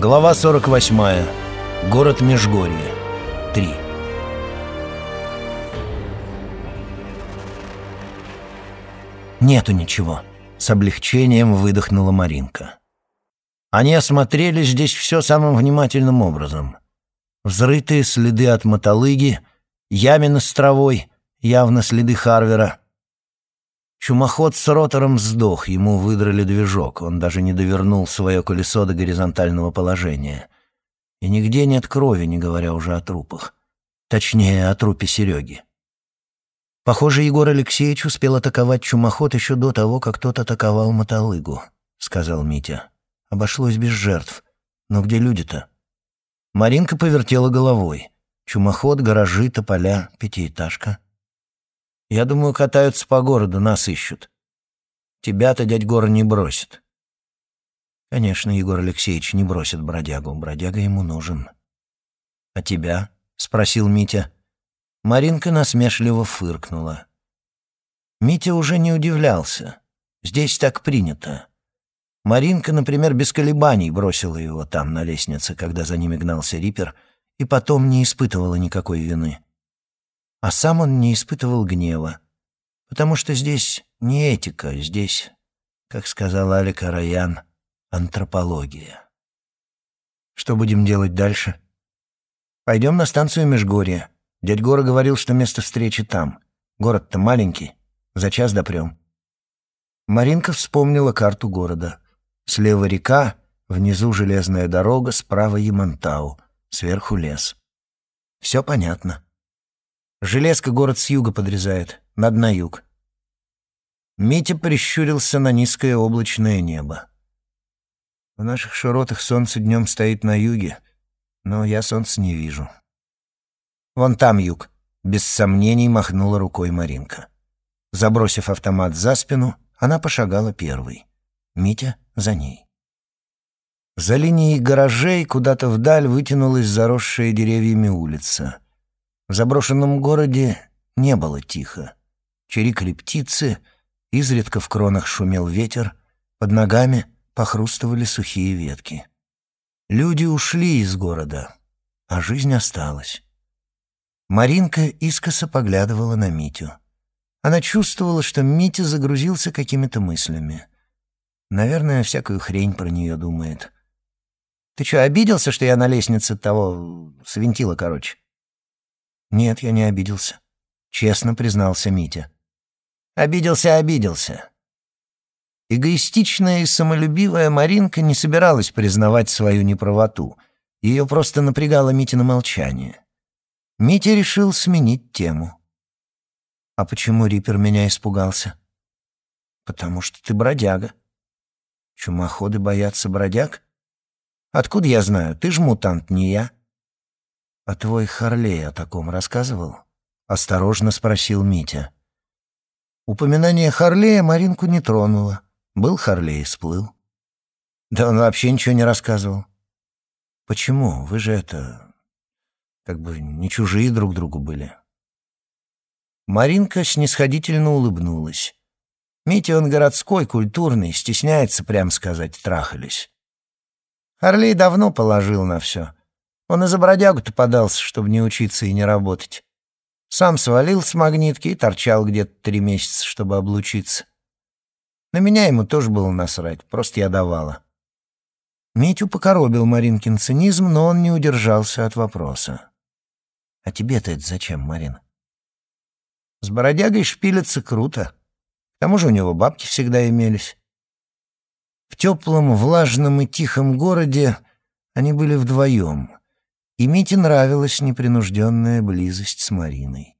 Глава 48. Город Межгорье. 3. Нету ничего. С облегчением выдохнула Маринка. Они осмотрели здесь все самым внимательным образом. Взрытые следы от мотолыги, ямины с травой, явно следы Харвера. Чумоход с ротором сдох, ему выдрали движок, он даже не довернул свое колесо до горизонтального положения. И нигде нет крови, не говоря уже о трупах. Точнее, о трупе Сереги. Похоже, Егор Алексеевич успел атаковать чумоход еще до того, как тот атаковал мотолыгу, сказал Митя. Обошлось без жертв. Но где люди-то? Маринка повертела головой. Чумоход, гаражи, тополя, пятиэтажка. Я думаю, катаются по городу, нас ищут. Тебя-то дядь Гора не бросит. Конечно, Егор Алексеевич не бросит бродягу. Бродяга ему нужен. А тебя? спросил Митя. Маринка насмешливо фыркнула. Митя уже не удивлялся. Здесь так принято. Маринка, например, без колебаний бросила его там, на лестнице, когда за ними гнался Рипер, и потом не испытывала никакой вины. А сам он не испытывал гнева, потому что здесь не этика, здесь, как сказал Алика Раян, антропология. Что будем делать дальше? Пойдем на станцию Межгорье. Дядь Гора говорил, что место встречи там. Город-то маленький, за час допрем. Маринка вспомнила карту города. Слева река, внизу железная дорога, справа Ямантау, сверху лес. Все понятно. Железка город с юга подрезает, над на юг. Митя прищурился на низкое облачное небо. В наших широтах солнце днем стоит на юге, но я солнца не вижу. Вон там юг, без сомнений махнула рукой Маринка. Забросив автомат за спину, она пошагала первой. Митя за ней. За линией гаражей куда-то вдаль вытянулась заросшая деревьями улица. В заброшенном городе не было тихо. Чирикали птицы, изредка в кронах шумел ветер, под ногами похрустывали сухие ветки. Люди ушли из города, а жизнь осталась. Маринка искоса поглядывала на Митю. Она чувствовала, что Митя загрузился какими-то мыслями. Наверное, всякую хрень про нее думает. «Ты что, обиделся, что я на лестнице того... свинтила, короче?» «Нет, я не обиделся», — честно признался Митя. «Обиделся, обиделся». Эгоистичная и самолюбивая Маринка не собиралась признавать свою неправоту. Ее просто напрягало Митина молчание. Митя решил сменить тему. «А почему Рипер меня испугался?» «Потому что ты бродяга», Чумоходы боятся бродяг? Откуда я знаю? Ты ж мутант, не я. А твой Харлей о таком рассказывал? Осторожно спросил Митя. Упоминание Харлея Маринку не тронуло. Был Харлей сплыл. Да он вообще ничего не рассказывал. Почему? Вы же это... как бы не чужие друг другу были. Маринка снисходительно улыбнулась. Митя он городской, культурный, стесняется, прям сказать, трахались. Орлей давно положил на все. Он и за бродягу-то подался, чтобы не учиться и не работать. Сам свалил с магнитки и торчал где-то три месяца, чтобы облучиться. На меня ему тоже было насрать, просто я давала. Митю покоробил Маринкин цинизм, но он не удержался от вопроса. «А тебе-то это зачем, Марин?» «С бродягой шпилиться круто», к тому же у него бабки всегда имелись. В теплом, влажном и тихом городе они были вдвоем, и Мите нравилась непринужденная близость с Мариной.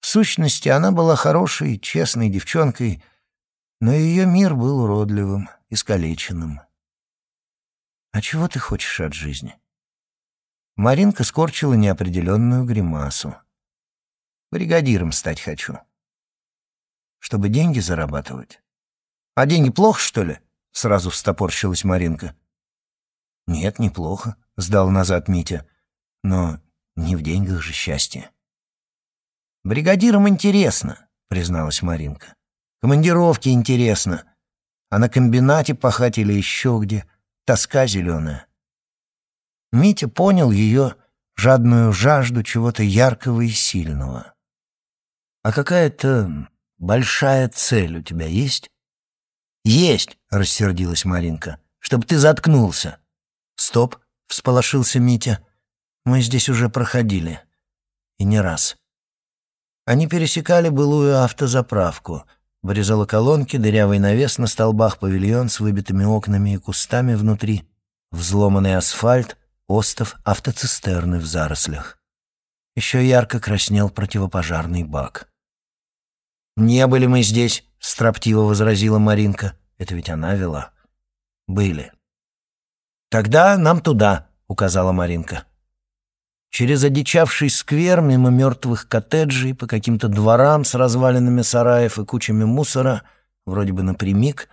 В сущности, она была хорошей, честной девчонкой, но ее мир был уродливым, искалеченным. «А чего ты хочешь от жизни?» Маринка скорчила неопределенную гримасу. «Бригадиром стать хочу» чтобы деньги зарабатывать. А деньги плохо, что ли? Сразу встопорщилась Маринка. Нет, неплохо, сдал назад Митя. Но не в деньгах же счастье. Бригадирам интересно, призналась Маринка. Командировки интересно. А на комбинате пахать или еще где тоска зеленая. Митя понял ее жадную жажду чего-то яркого и сильного. «А какая-то большая цель у тебя есть?» «Есть!» — рассердилась Маринка. «Чтоб ты заткнулся!» «Стоп!» — всполошился Митя. «Мы здесь уже проходили. И не раз». Они пересекали былую автозаправку. Вырезала колонки, дырявый навес на столбах, павильон с выбитыми окнами и кустами внутри, взломанный асфальт, остов автоцистерны в зарослях. Еще ярко краснел противопожарный бак. «Не были мы здесь», — строптиво возразила Маринка. «Это ведь она вела». «Были». «Тогда нам туда», — указала Маринка. Через одичавший сквер, мимо мертвых коттеджей, по каким-то дворам с развалинами сараев и кучами мусора, вроде бы напрямик,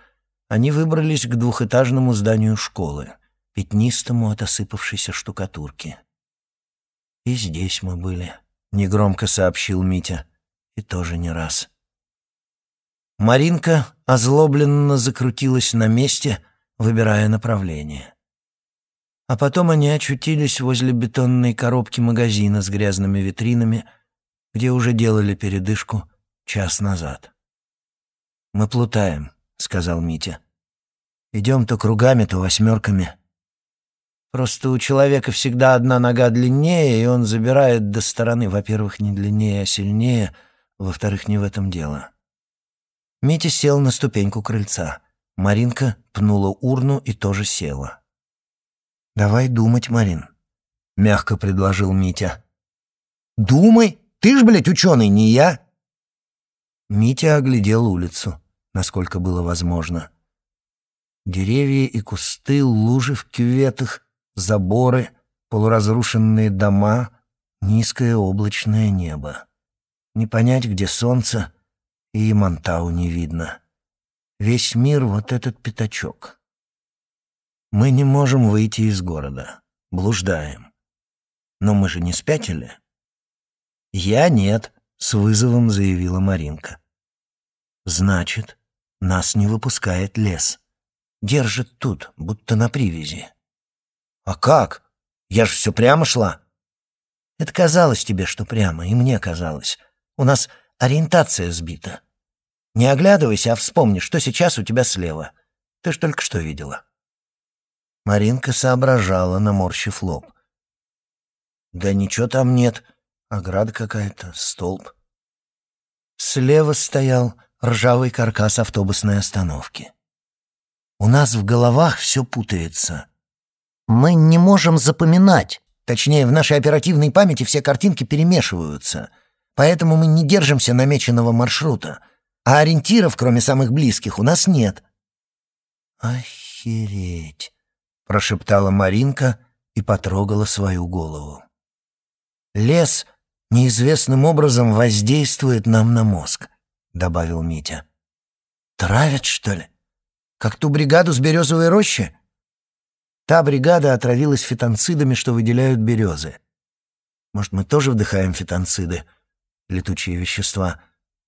они выбрались к двухэтажному зданию школы, пятнистому от осыпавшейся штукатурки. «И здесь мы были», — негромко сообщил Митя, — «и тоже не раз». Маринка озлобленно закрутилась на месте, выбирая направление. А потом они очутились возле бетонной коробки магазина с грязными витринами, где уже делали передышку час назад. «Мы плутаем», — сказал Митя. «Идем то кругами, то восьмерками. Просто у человека всегда одна нога длиннее, и он забирает до стороны, во-первых, не длиннее, а сильнее, во-вторых, не в этом дело». Митя сел на ступеньку крыльца. Маринка пнула урну и тоже села. «Давай думать, Марин», — мягко предложил Митя. «Думай? Ты ж, блядь, ученый, не я!» Митя оглядел улицу, насколько было возможно. Деревья и кусты, лужи в кюветах, заборы, полуразрушенные дома, низкое облачное небо. Не понять, где солнце, и Монтау не видно. Весь мир — вот этот пятачок. Мы не можем выйти из города. Блуждаем. Но мы же не спятили. Я нет, с вызовом заявила Маринка. Значит, нас не выпускает лес. Держит тут, будто на привязи. А как? Я ж все прямо шла. Это казалось тебе, что прямо, и мне казалось. У нас ориентация сбита. Не оглядывайся, а вспомни, что сейчас у тебя слева. Ты ж только что видела. Маринка соображала, наморщив лоб. Да ничего там нет. Ограда какая-то, столб. Слева стоял ржавый каркас автобусной остановки. У нас в головах все путается. Мы не можем запоминать. Точнее, в нашей оперативной памяти все картинки перемешиваются. Поэтому мы не держимся намеченного маршрута. А ориентиров, кроме самых близких, у нас нет. Охереть, прошептала Маринка и потрогала свою голову. Лес неизвестным образом воздействует нам на мозг, добавил Митя. Травят, что ли? Как ту бригаду с березовой рощи? Та бригада отравилась фитонцидами, что выделяют березы. Может, мы тоже вдыхаем фитонциды, летучие вещества,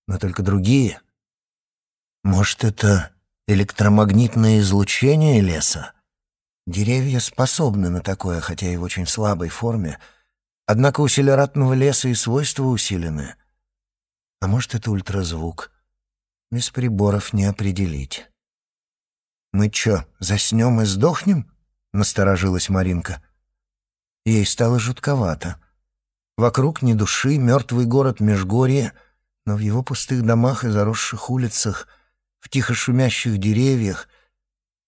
но только другие? Может, это электромагнитное излучение леса? Деревья способны на такое, хотя и в очень слабой форме, однако у селератного леса и свойства усилены. А может, это ультразвук? Без приборов не определить. «Мы чё, заснём и сдохнем?» — насторожилась Маринка. Ей стало жутковато. Вокруг ни души, мертвый город Межгорье, но в его пустых домах и заросших улицах, в тихо шумящих деревьях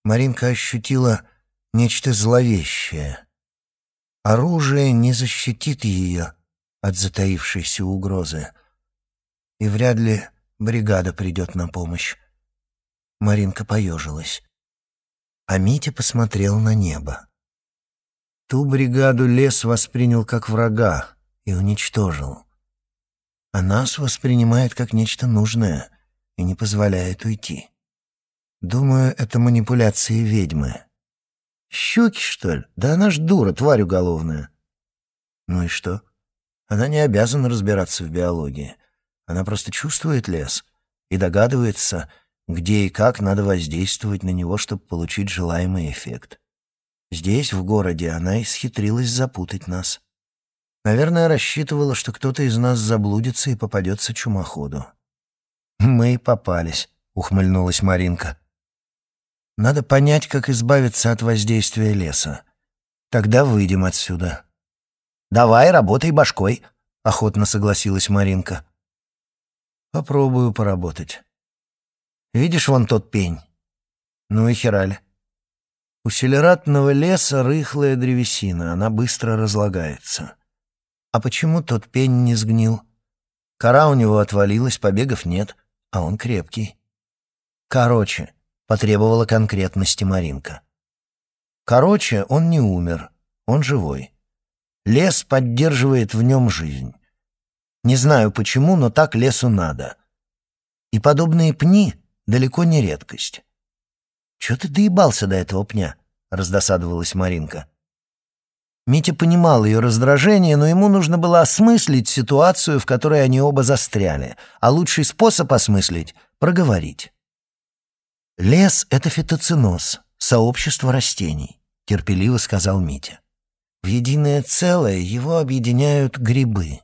Маринка ощутила нечто зловещее. Оружие не защитит ее от затаившейся угрозы. И вряд ли бригада придет на помощь. Маринка поежилась. А Митя посмотрел на небо. Ту бригаду лес воспринял как врага и уничтожил. А нас воспринимает как нечто нужное и не позволяет уйти. Думаю, это манипуляции ведьмы. Щуки, что ли? Да она ж дура, тварь уголовная. Ну и что? Она не обязана разбираться в биологии. Она просто чувствует лес и догадывается, где и как надо воздействовать на него, чтобы получить желаемый эффект. Здесь, в городе, она исхитрилась запутать нас. Наверное, рассчитывала, что кто-то из нас заблудится и попадется чумоходу. «Мы попались», — ухмыльнулась Маринка. «Надо понять, как избавиться от воздействия леса. Тогда выйдем отсюда». «Давай, работай башкой», — охотно согласилась Маринка. «Попробую поработать. Видишь вон тот пень? Ну и хераль. У селератного леса рыхлая древесина, она быстро разлагается. А почему тот пень не сгнил? Кора у него отвалилась, побегов нет, а он крепкий. Короче, потребовала конкретности Маринка. Короче, он не умер, он живой. Лес поддерживает в нем жизнь. Не знаю почему, но так лесу надо. И подобные пни далеко не редкость. «Чего ты доебался до этого пня?» — раздосадовалась Маринка. Митя понимал ее раздражение, но ему нужно было осмыслить ситуацию, в которой они оба застряли, а лучший способ осмыслить — проговорить. «Лес — это фитоциноз, сообщество растений», — терпеливо сказал Митя. «В единое целое его объединяют грибы.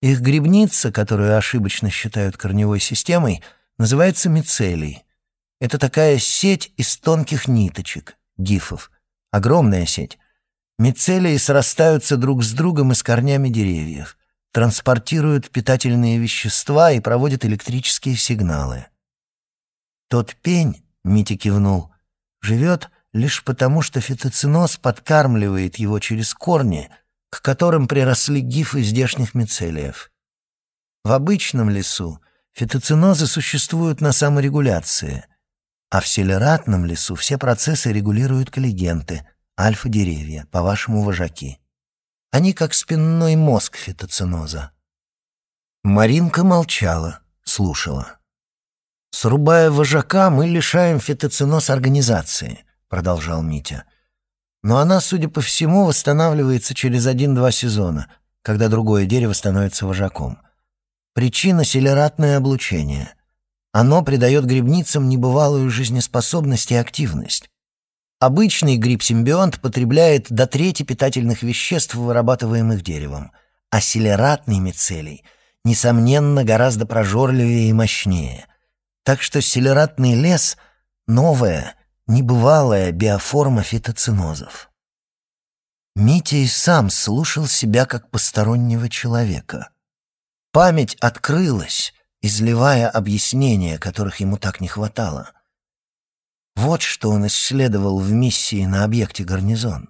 Их грибница, которую ошибочно считают корневой системой, называется мицелий. Это такая сеть из тонких ниточек, гифов, огромная сеть, Мицелии срастаются друг с другом и с корнями деревьев, транспортируют питательные вещества и проводят электрические сигналы. Тот пень, Митя кивнул, живет лишь потому, что фитоциноз подкармливает его через корни, к которым приросли гифы здешних мицелиев. В обычном лесу фитоцинозы существуют на саморегуляции, а в селератном лесу все процессы регулируют коллегенты — альфа-деревья, по-вашему, вожаки. Они как спинной мозг фитоциноза. Маринка молчала, слушала. «Срубая вожака, мы лишаем фитоциноз организации», — продолжал Митя. «Но она, судя по всему, восстанавливается через один-два сезона, когда другое дерево становится вожаком. Причина — селератное облучение. Оно придает грибницам небывалую жизнеспособность и активность. Обычный гриб-симбионт потребляет до трети питательных веществ, вырабатываемых деревом, а селератный мицелий, несомненно, гораздо прожорливее и мощнее. Так что селератный лес — новая, небывалая биоформа фитоцинозов. Митя сам слушал себя как постороннего человека. Память открылась, изливая объяснения, которых ему так не хватало — вот что он исследовал в миссии на объекте гарнизон.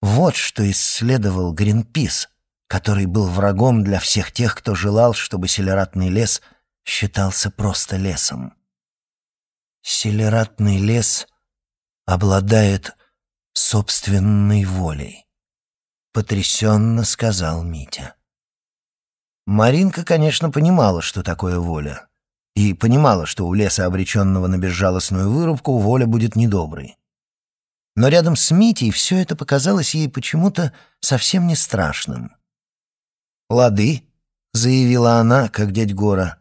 Вот что исследовал Гринпис, который был врагом для всех тех, кто желал, чтобы селератный лес считался просто лесом. Селератный лес обладает собственной волей, потрясенно сказал Митя. Маринка, конечно, понимала, что такое воля и понимала, что у леса, обреченного на безжалостную вырубку, воля будет недоброй. Но рядом с Митей все это показалось ей почему-то совсем не страшным. «Лады», — заявила она, как дядь Гора.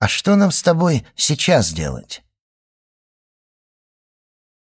«А что нам с тобой сейчас делать?»